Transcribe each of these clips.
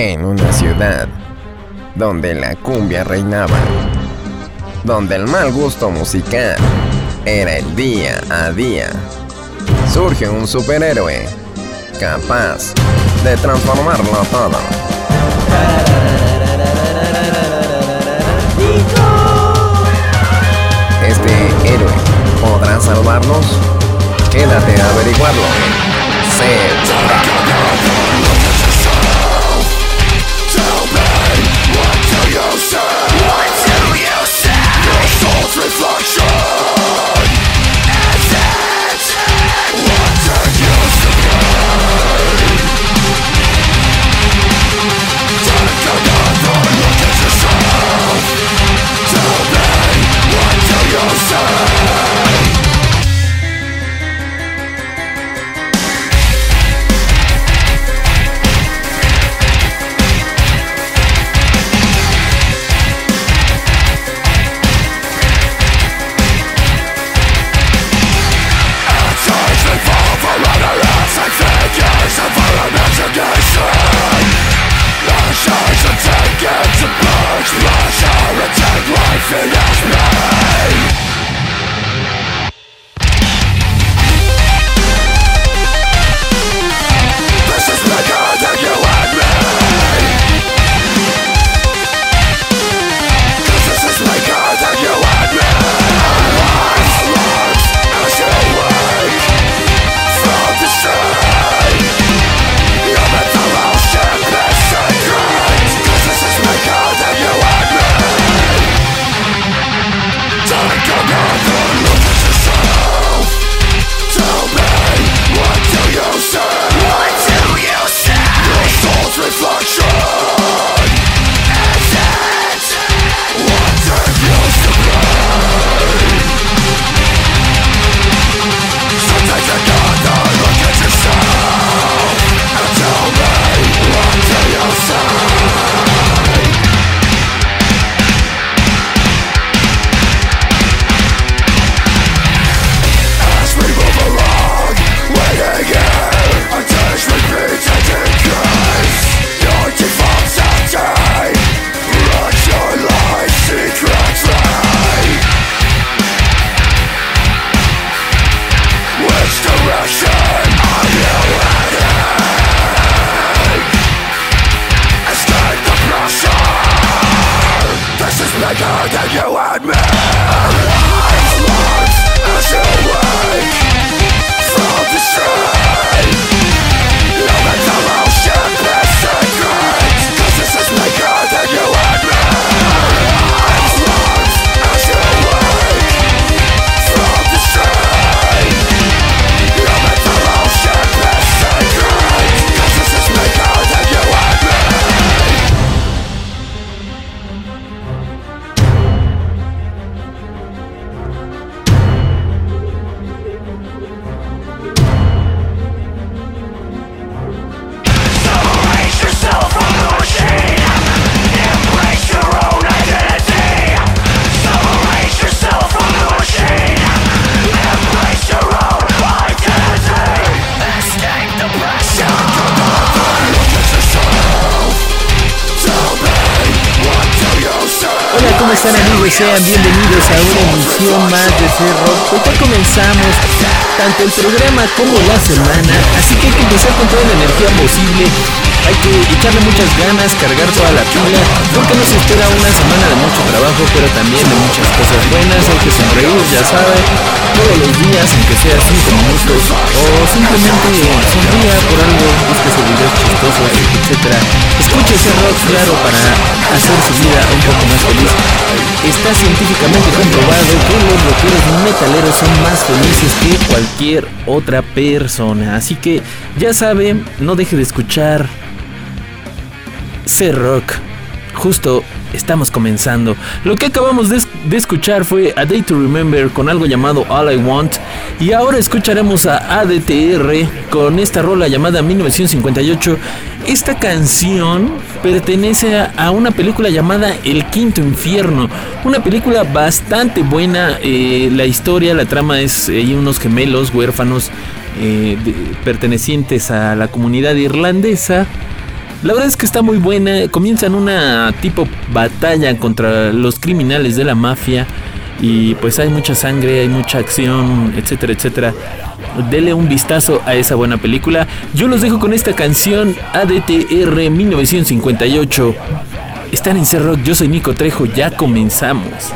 En una ciudad donde la cumbia reinaba, donde el mal gusto musical era el día a día, surge un superhéroe capaz de transformarlo todo. Este héroe podrá salvarnos. Quédate a averiguarlo. Sean bienvenidos a una emisión más de Cerro. Hoy ya comenzamos tanto el programa como la semana, así que hay que empezar con toda la energía posible. Hay que echarle muchas ganas, cargar toda la pila, porque nos espera una semana de mucho trabajo, pero también de muchas cosas buenas. Hay que sonreír, ya saben, todos los días, aunque sea 5 minutos, o simplemente sonría por algo, busque videos chistosos, etc. Escuche ese rock claro para hacer su vida un poco más feliz. Está científicamente comprobado que los rockeros metaleros son más felices que cualquier otra persona. Así que ya saben, no deje de escuchar C-Rock. Justo estamos comenzando. Lo que acabamos de, escuchar fue A Day to Remember con algo llamado All I Want. Y ahora escucharemos a ADTR con esta rola llamada 1958. Esta canción pertenece a una película llamada El Quinto Infierno. Una película bastante buena. Eh, la historia, la trama es hay unos gemelos huérfanos eh, pertenecientes a la comunidad irlandesa La verdad es que está muy buena. Comienzan una tipo batalla contra los criminales de la mafia. Y pues hay mucha sangre, hay mucha acción, etcétera, etcétera. Dele un vistazo a esa buena película. Yo los dejo con esta canción ADTR 1958. Están en C-Rock, yo soy Nico Trejo, ya comenzamos.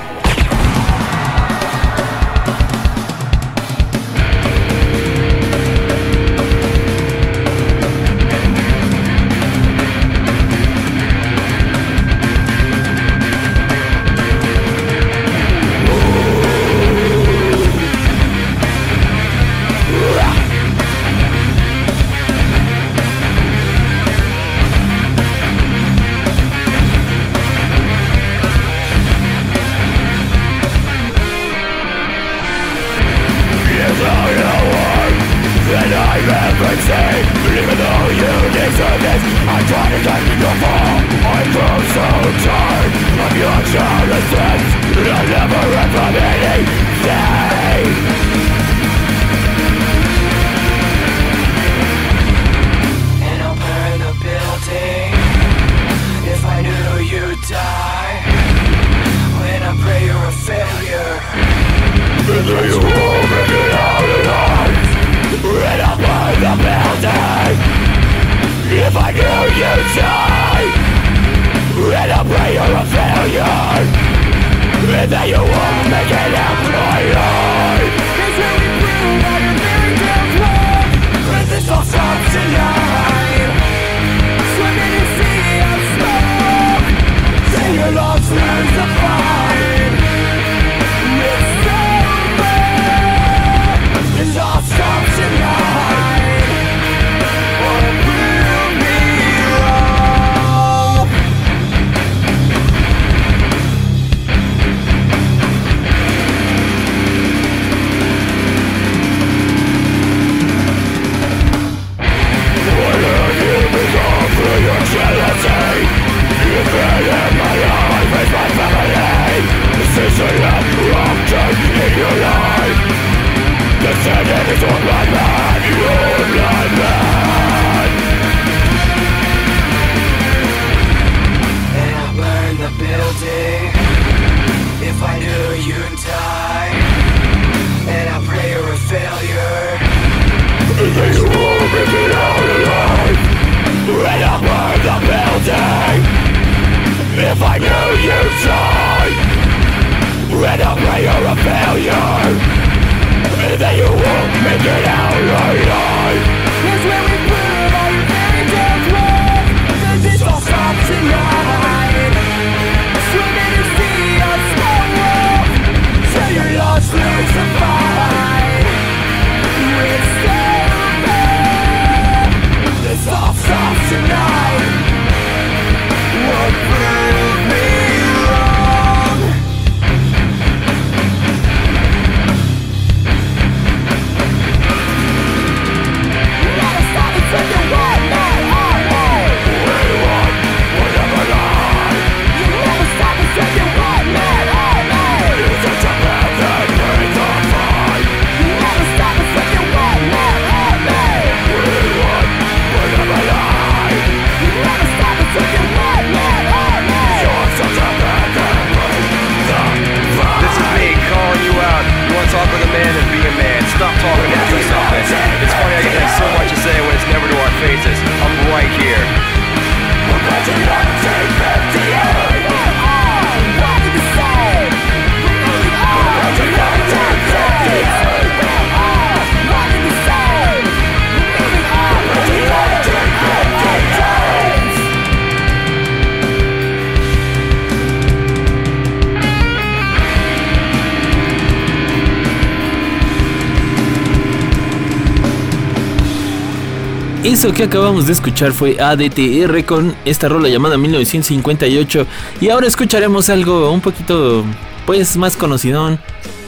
Eso que acabamos de escuchar fue ADTR con esta rola llamada 1958 y ahora escucharemos algo un poquito pues más conocido.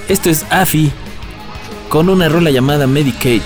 Esto es AFI con una rola llamada Medicate.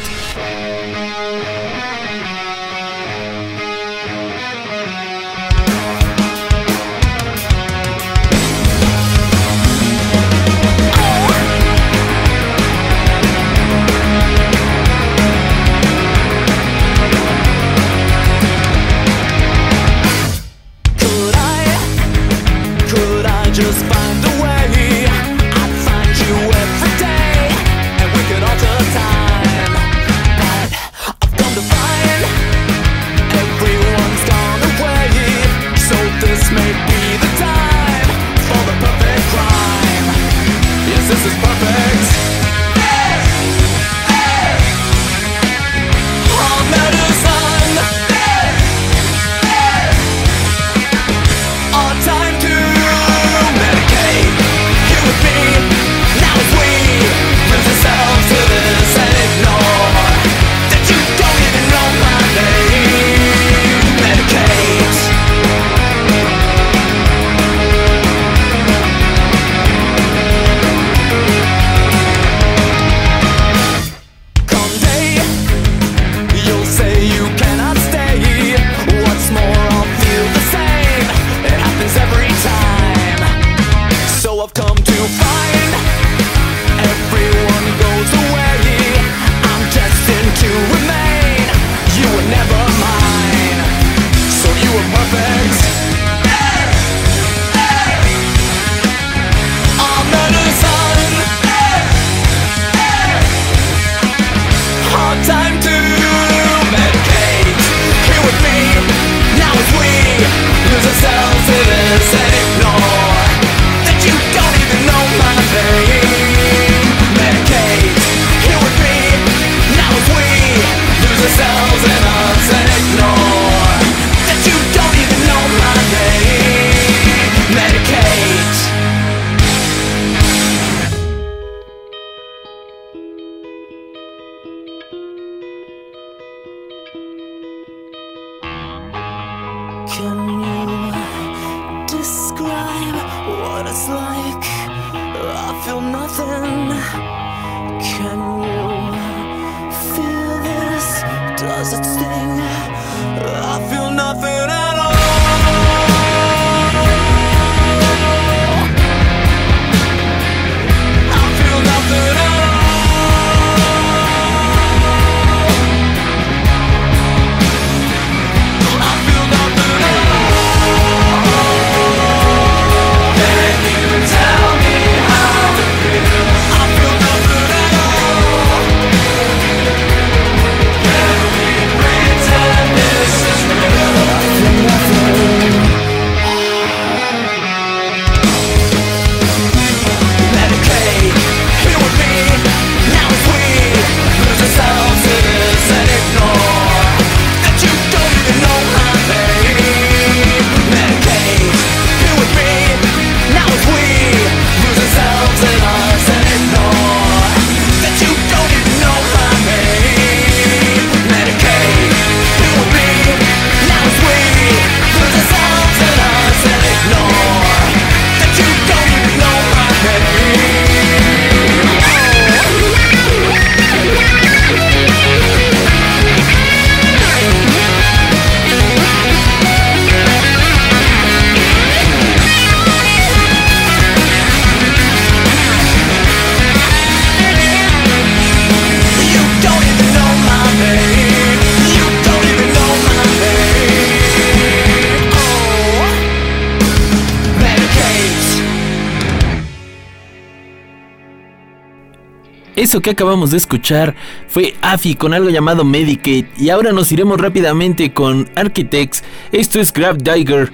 Eso que acabamos de escuchar fue AFI con algo llamado Medicaid y ahora nos iremos rápidamente con Architects. Esto es Grab Digger,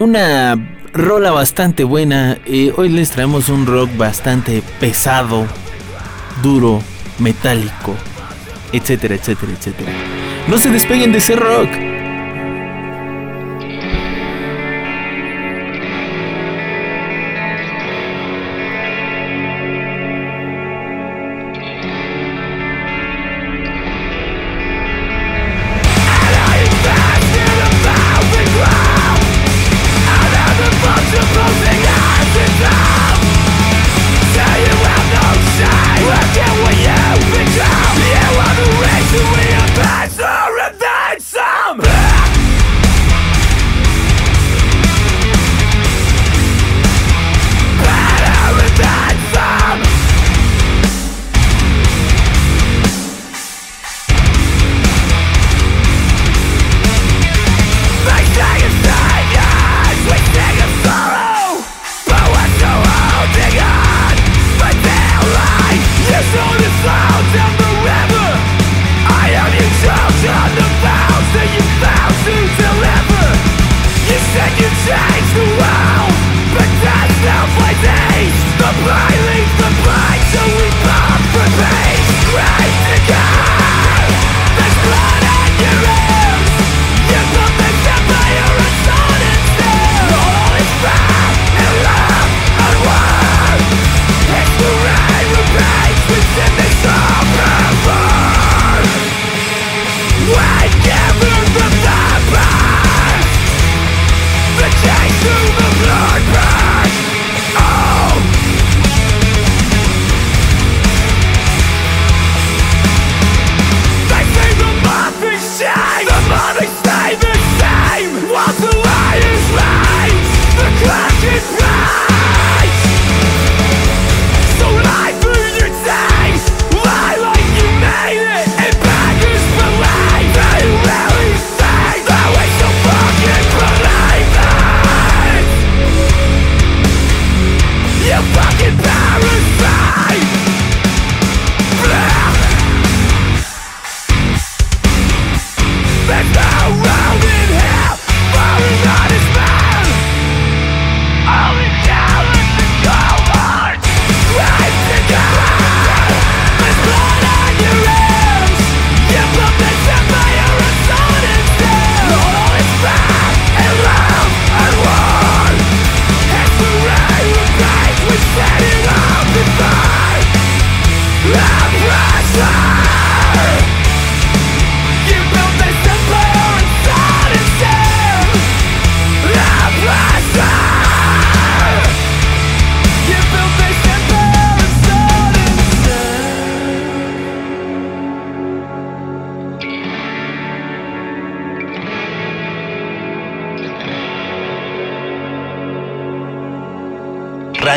una rola bastante buena. Eh, hoy les traemos un rock bastante pesado, duro, metálico, etcétera, etcétera, etcétera. No se despeguen de ese rock.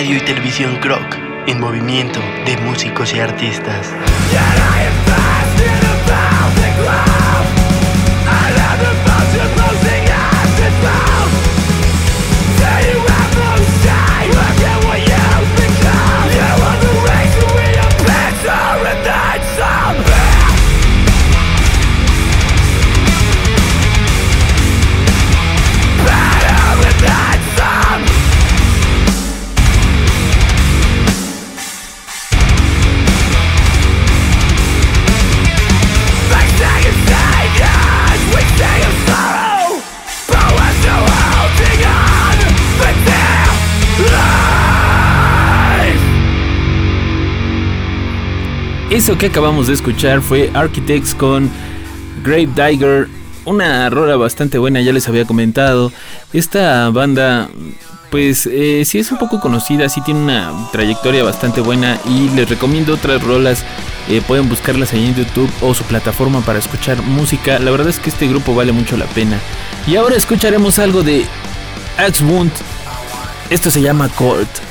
Radio y Televisión Croc, en movimiento de músicos y artistas. Eso que acabamos de escuchar fue Architects con Grave Digger, una rola bastante buena, ya les había comentado. Esta banda, pues eh, sí es un poco conocida, sí tiene una trayectoria bastante buena y les recomiendo otras rolas. Eh, pueden buscarlas ahí en YouTube o su plataforma para escuchar música. La verdad es que este grupo vale mucho la pena. Y ahora escucharemos algo de Axe Wound. Esto se llama Court.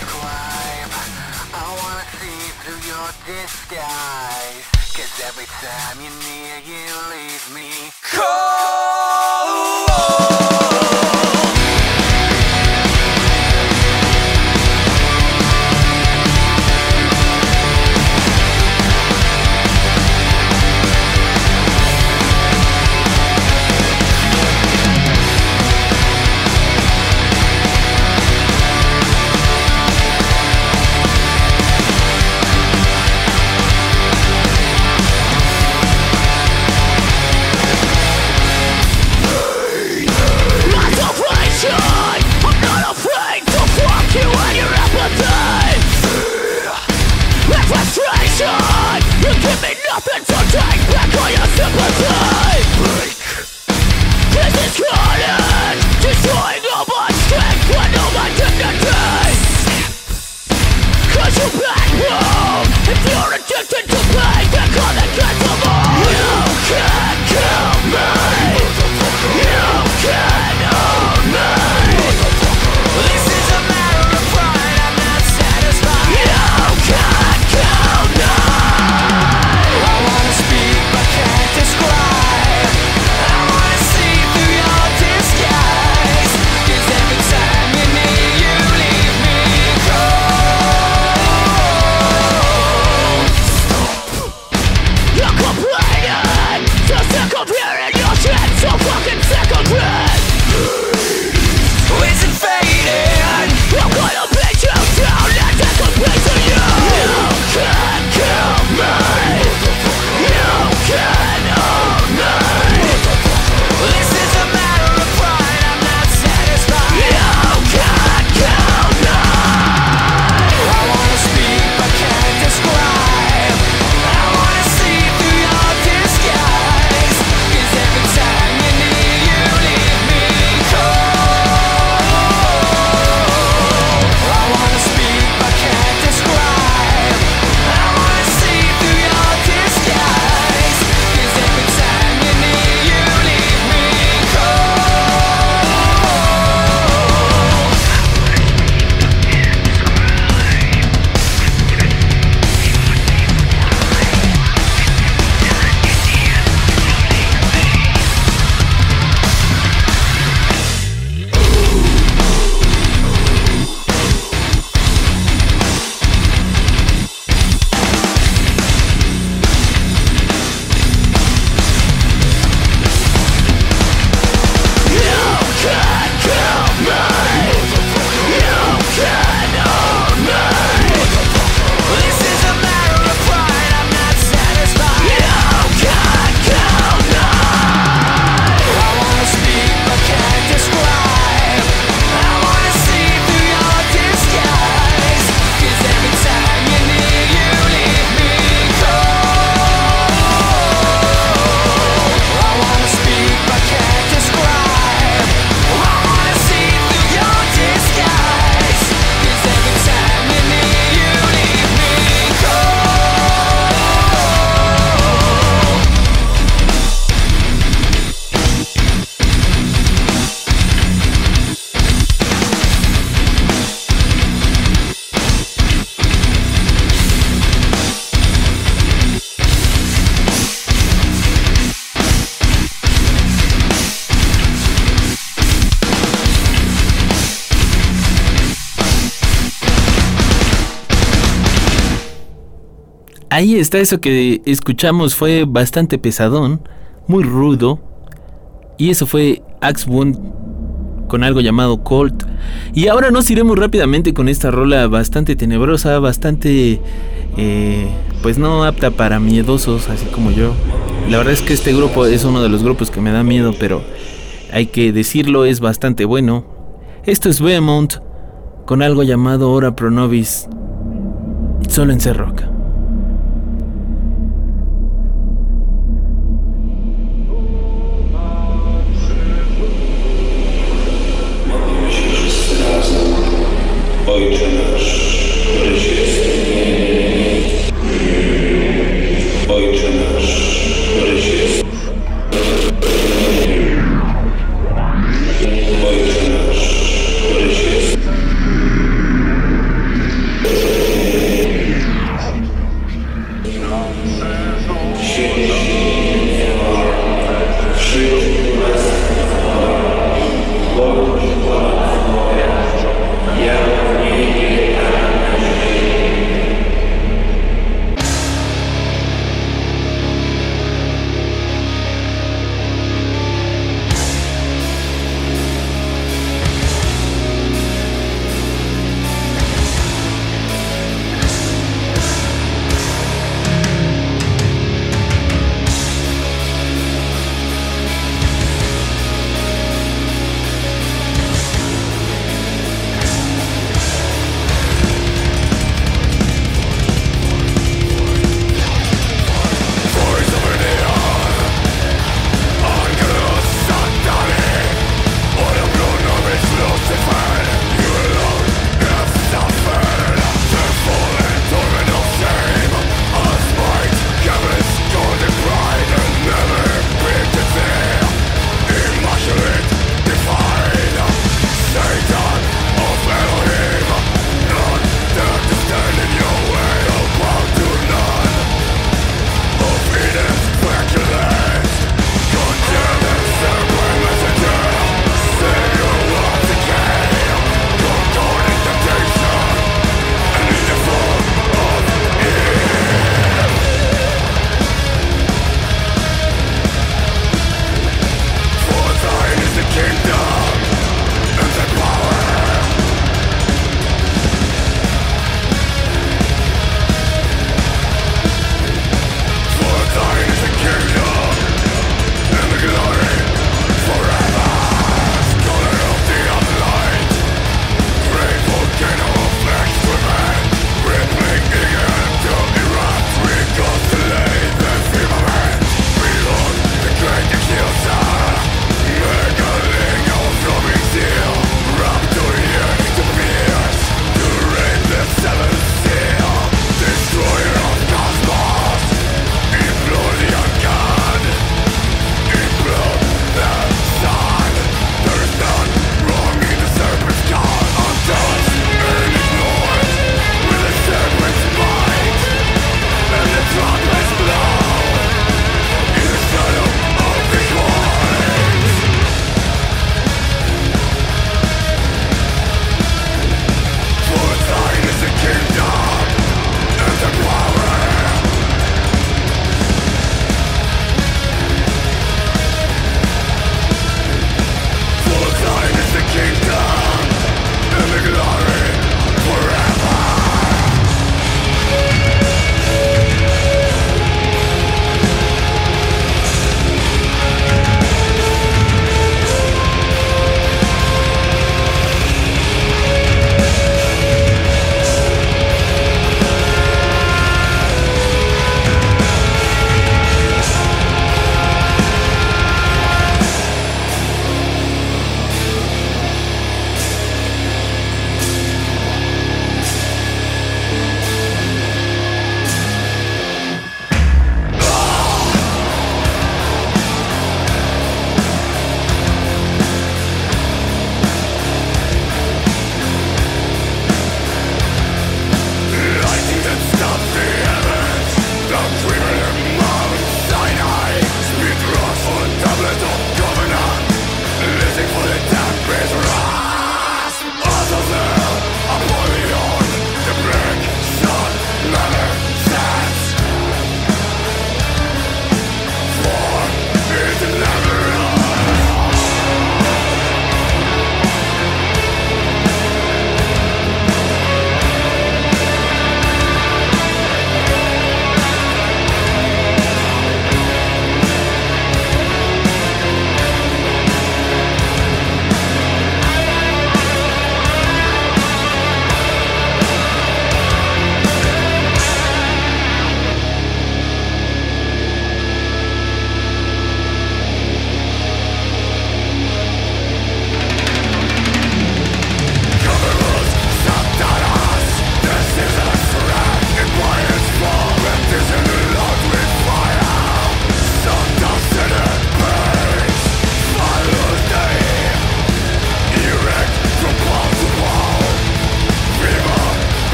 Ahí está eso que escuchamos fue bastante pesadón, muy rudo. Y eso fue Axe Wound con algo llamado Colt. Y ahora nos iremos rápidamente con esta rola bastante tenebrosa, bastante eh, pues no apta para miedosos así como yo. La verdad es que este grupo es uno de los grupos que me da miedo, pero hay que decirlo, es bastante bueno. Esto es Behemoth con algo llamado Hora Pronovis, solo en Cerroca.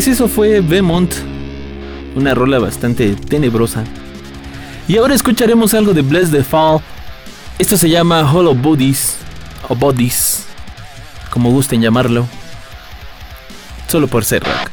Pues eso fue Vemont, una rola bastante tenebrosa. Y ahora escucharemos algo de Bless the Fall. Esto se llama Hollow Bodies, o Bodies, como gusten llamarlo. Solo por ser rock.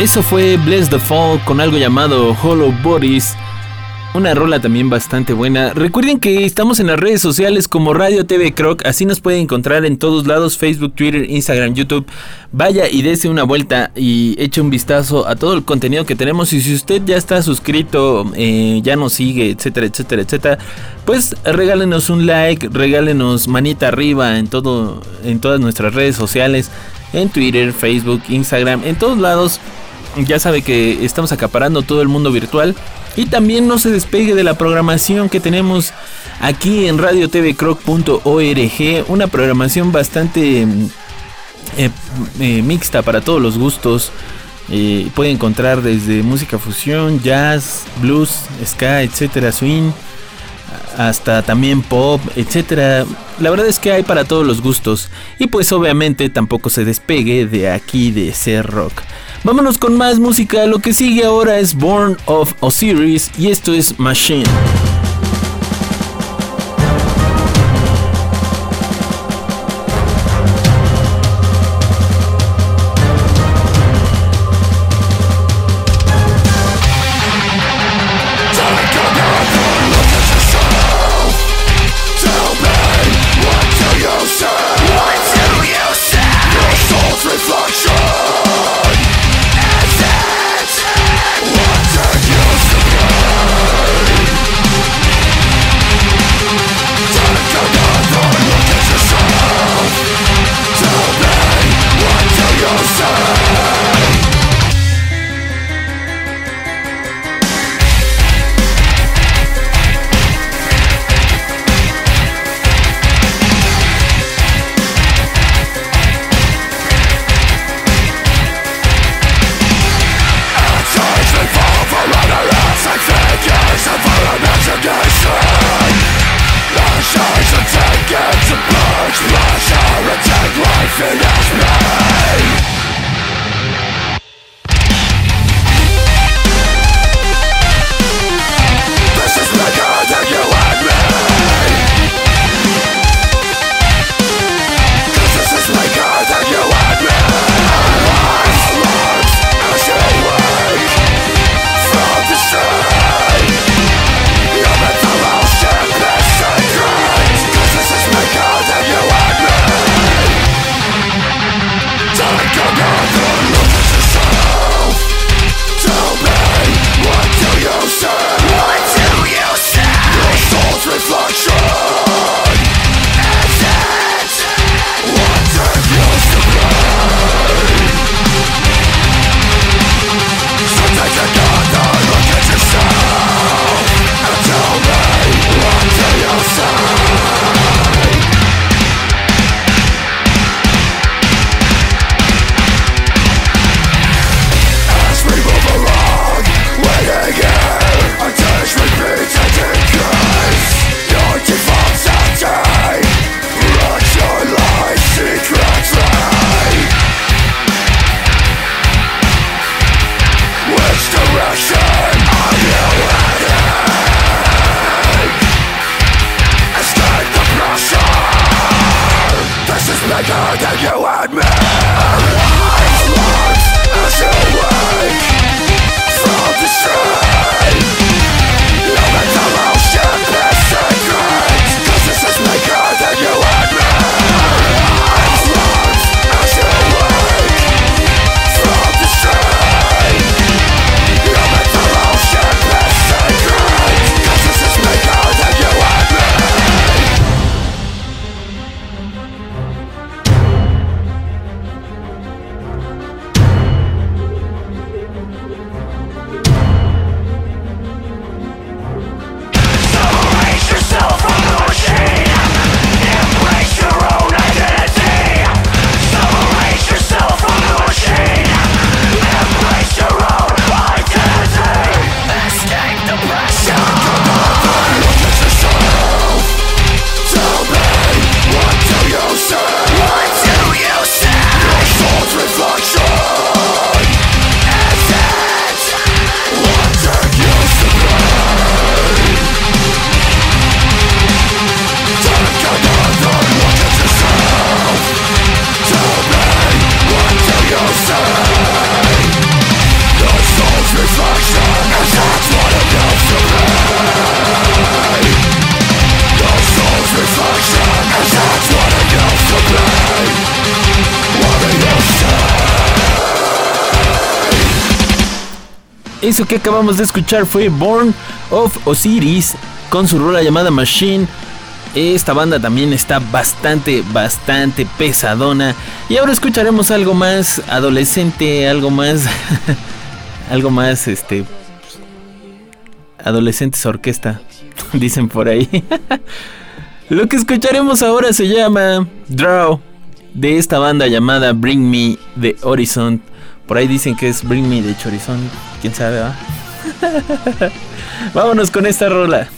Eso fue Bless the Fall con algo llamado Hollow Bodies. Una rola también bastante buena. Recuerden que estamos en las redes sociales como Radio TV Croc, así nos pueden encontrar en todos lados, Facebook, Twitter, Instagram, YouTube. Vaya y dése una vuelta y eche un vistazo a todo el contenido que tenemos. Y si usted ya está suscrito, eh, ya nos sigue, etcétera, etcétera, etcétera, pues regálenos un like, regálenos manita arriba en todo, en todas nuestras redes sociales, en Twitter, Facebook, Instagram, en todos lados ya sabe que estamos acaparando todo el mundo virtual. Y también no se despegue de la programación que tenemos aquí en radiotvcroc.org, una programación bastante eh, eh, mixta para todos los gustos. Eh, puede encontrar desde música fusión, jazz, blues, ska, etcétera, swing, hasta también pop, etcétera. La verdad es que hay para todos los gustos. Y pues obviamente tampoco se despegue de aquí de ser rock. Vámonos con más música. Lo que sigue ahora es Born of Osiris y esto es Machine. Que acabamos de escuchar fue Born of Osiris con su rola llamada Machine. Esta banda también está bastante, bastante pesadona. Y ahora escucharemos algo más adolescente, algo más. algo más, este. adolescentes orquesta, dicen por ahí. Lo que escucharemos ahora se llama Draw, de esta banda llamada Bring Me the Horizon. Por ahí dicen que es Bring Me the Horizon, quién sabe, ¿va? Vámonos con esta rola.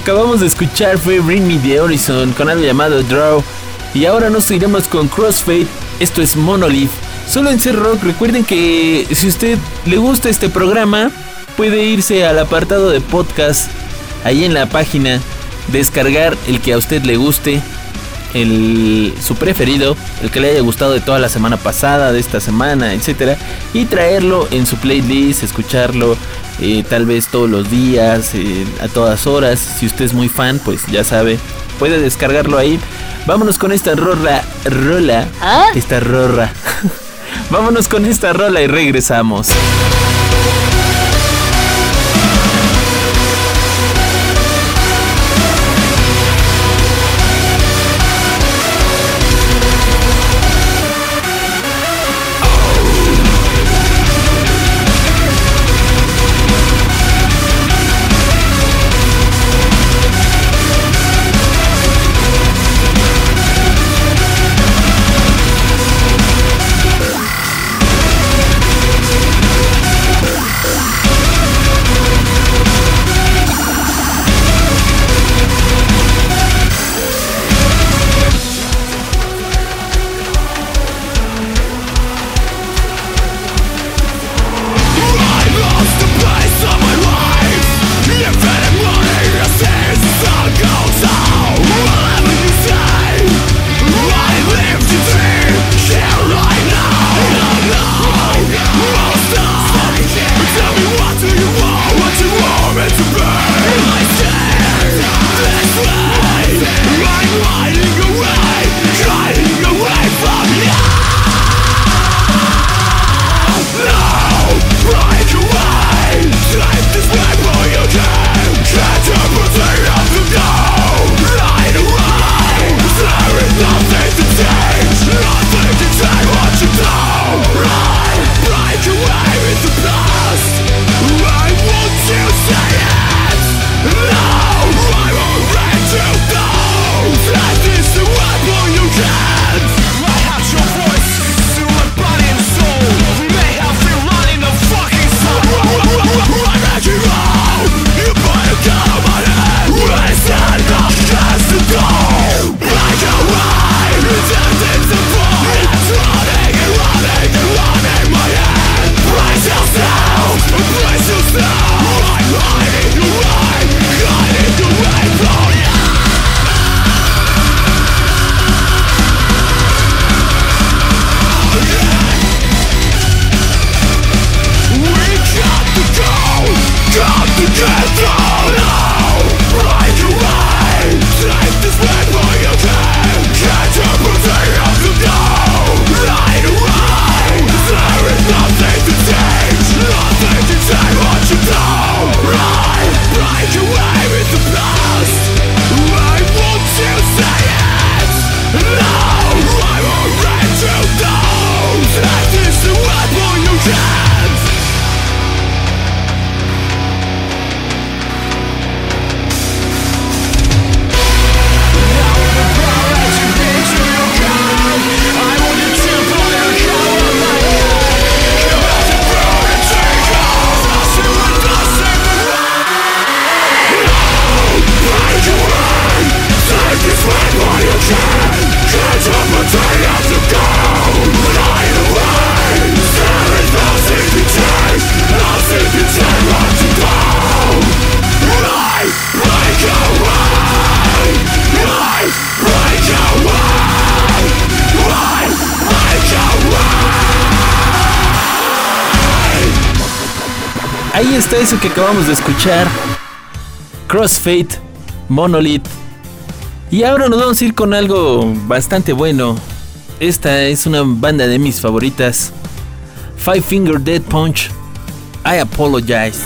Acabamos de escuchar fue Bring Me the Horizon con algo llamado Draw. Y ahora nos iremos con Crossfade. Esto es Monolith. Solo en Ser Rock. Recuerden que si usted le gusta este programa, puede irse al apartado de podcast ahí en la página, descargar el que a usted le guste el, su preferido, el que le haya gustado de toda la semana pasada, de esta semana, etcétera, y traerlo en su playlist, escucharlo eh, tal vez todos los días, eh, a todas horas. Si usted es muy fan, pues ya sabe, puede descargarlo ahí. Vámonos con esta rola, rola, ¿Ah? esta rorra. Vámonos con esta rola y regresamos. Eso que acabamos de escuchar. Crossfade, Monolith. Y ahora nos vamos a ir con algo bastante bueno. Esta es una banda de mis favoritas. Five Finger Dead Punch. I apologize.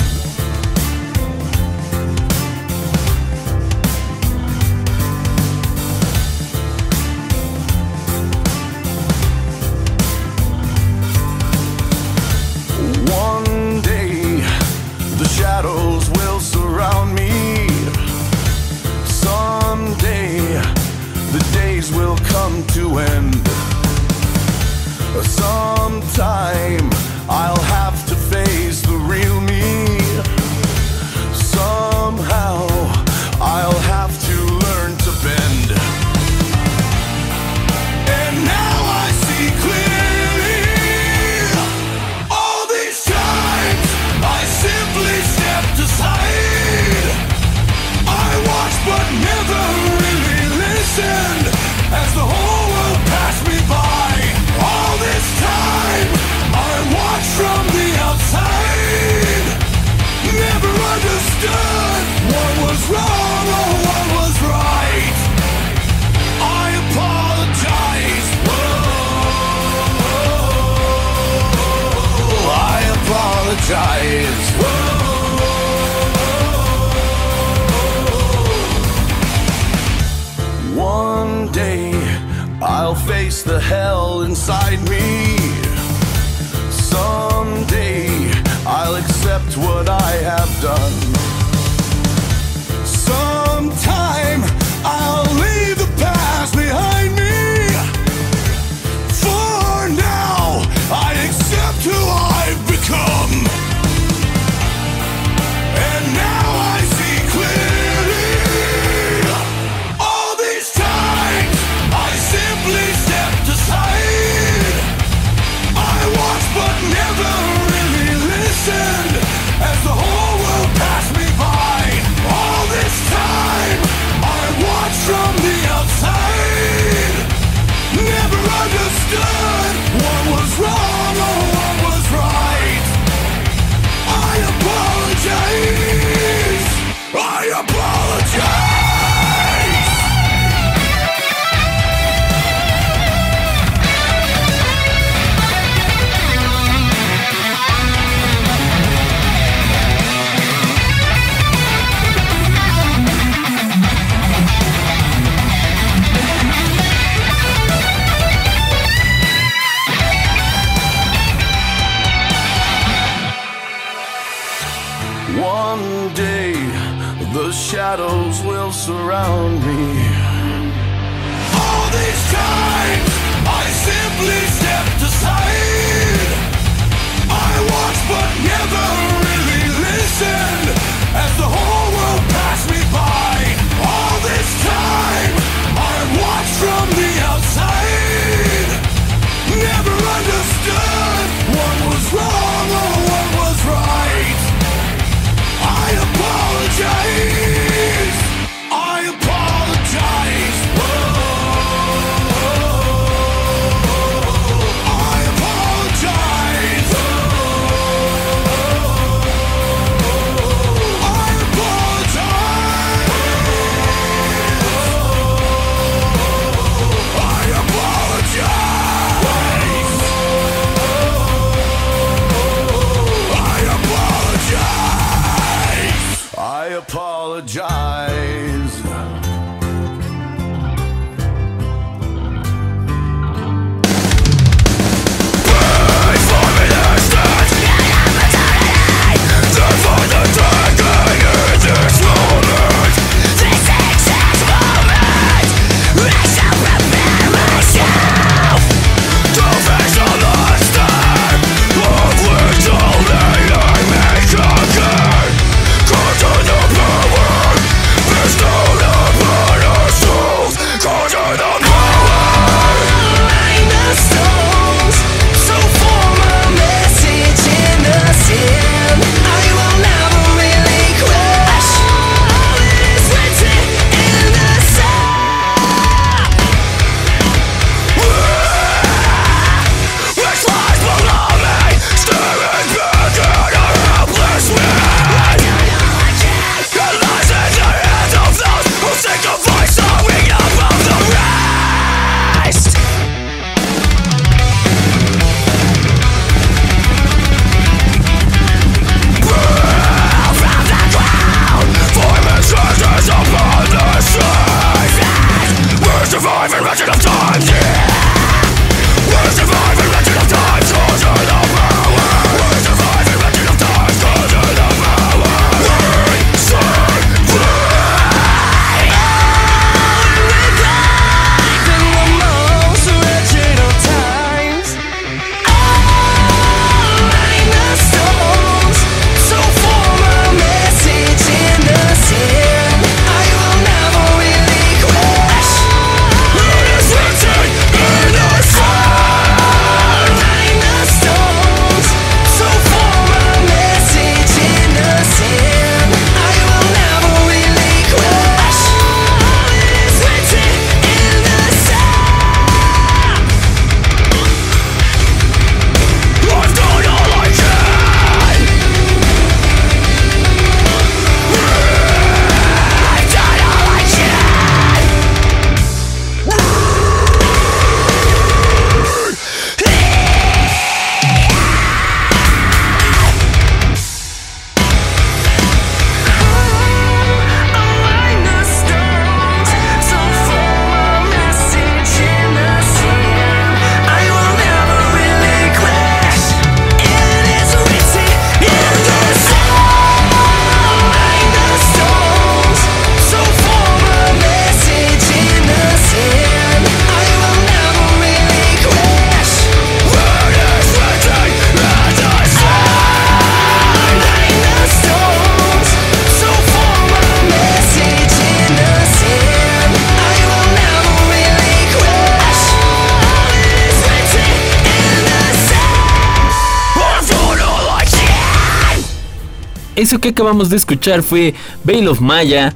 Eso que acabamos de escuchar fue Veil of Maya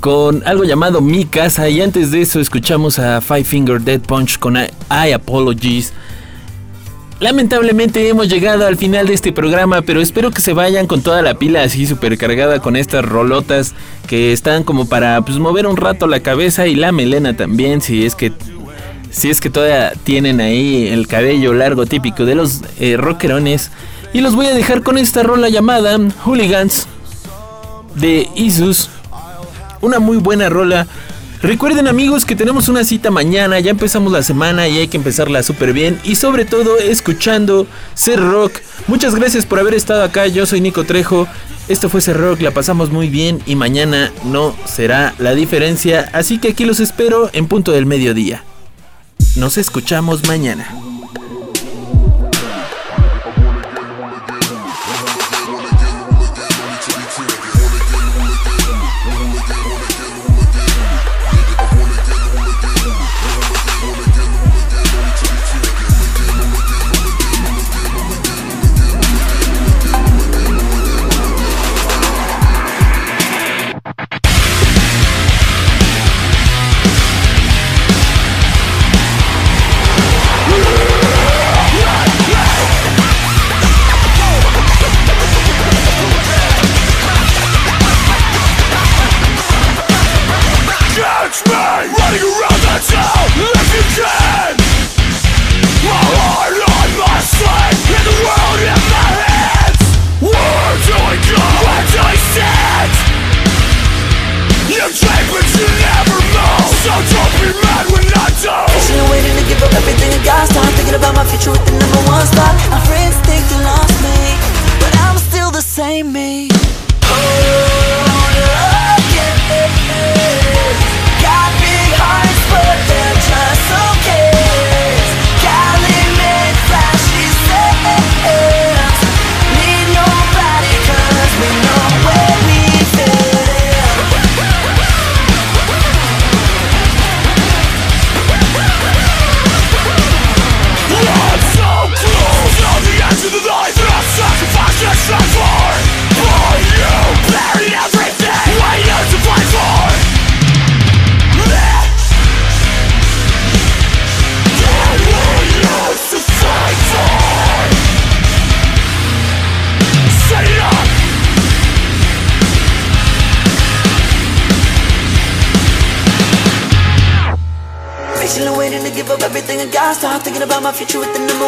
con algo llamado Mi Casa y antes de eso escuchamos a Five Finger Dead Punch con I Apologies. Lamentablemente hemos llegado al final de este programa, pero espero que se vayan con toda la pila así super cargada con estas rolotas que están como para pues, mover un rato la cabeza y la melena también, si es que si es que todavía tienen ahí el cabello largo típico de los eh, rockerones. Y los voy a dejar con esta rola llamada Hooligans de Isus. Una muy buena rola Recuerden amigos que tenemos una cita mañana, ya empezamos la semana y hay que empezarla súper bien y sobre todo escuchando Ser Rock. Muchas gracias por haber estado acá, yo soy Nico Trejo, esto fue Ser Rock, la pasamos muy bien y mañana no será la diferencia, así que aquí los espero en punto del mediodía. Nos escuchamos mañana.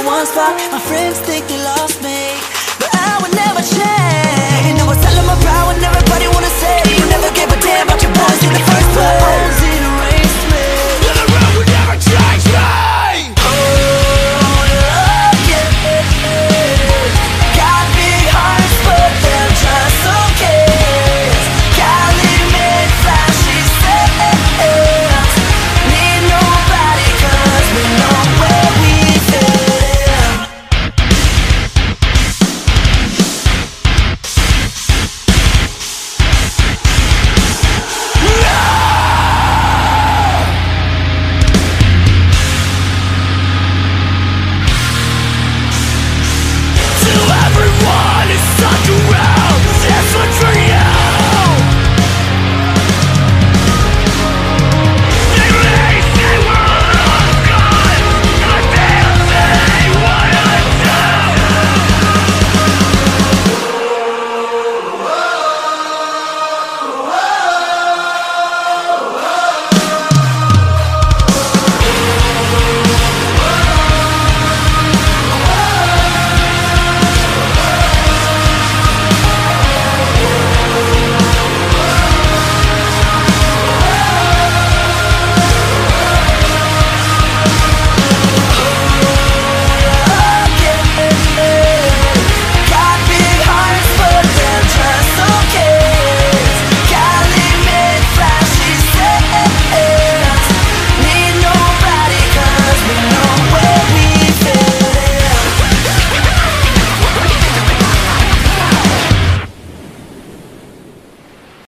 one spot. My friends think they lost me But I would never change And I was telling my pride when everybody wanna say